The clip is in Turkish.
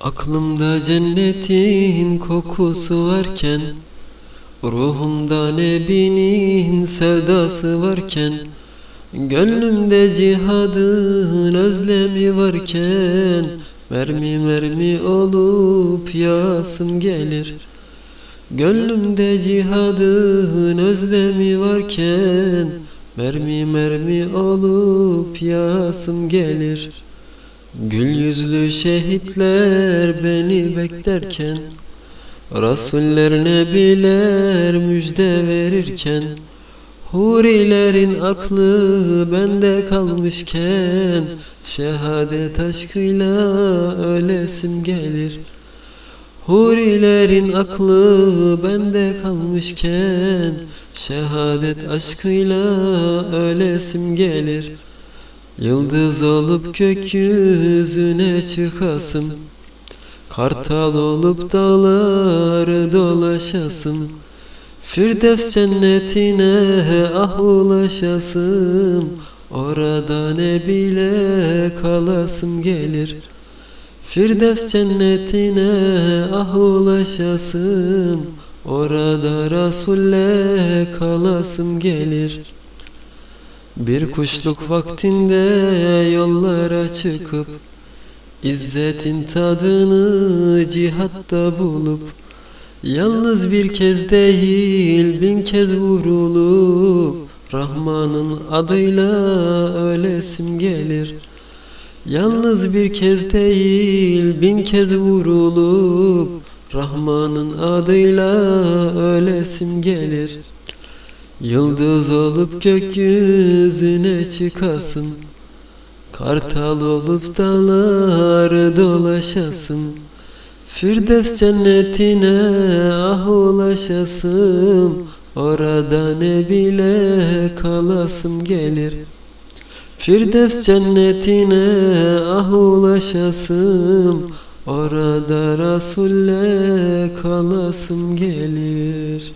Aklımda cennetin kokusu varken Ruhumda nebinin sevdası varken Gönlümde cihadın özlemi varken Mermi mermi olup yasım gelir. Gönlümde cihadın özlemi varken Mermi mermi olup yasım gelir Gül yüzlü şehitler beni beklerken Rasuller nebiler müjde verirken Hurilerin aklı bende kalmışken Şehadet aşkıyla ölesim gelir. Hurilerin aklı bende kalmışken Şehadet aşkıyla ölesim gelir Yıldız olup gökyüzüne çıkasım. Kartal olup dağları dolaşasım. Firdevs cennetine ah ulaşasım. Orada ne bile kalasım gelir. Firdevs cennetine ah ulaşasım. Orada Resul'le kalasım gelir Bir kuşluk vaktinde yollara çıkıp İzzetin tadını cihatta bulup Yalnız bir kez değil bin kez vurulup Rahman'ın adıyla ölesim gelir. Yalnız bir kez değil bin kez vurulup Rahman'ın adıyla ölesim gelir Yıldız olup gökyüzüne çıkasın. Kartal olup dağları dolaşasın. Firdevs cennetine ah ulaşasım Orada ne bile kalasım gelir. Firdevs cennetine ah ulaşasım Orada Resul'le kalasım gelir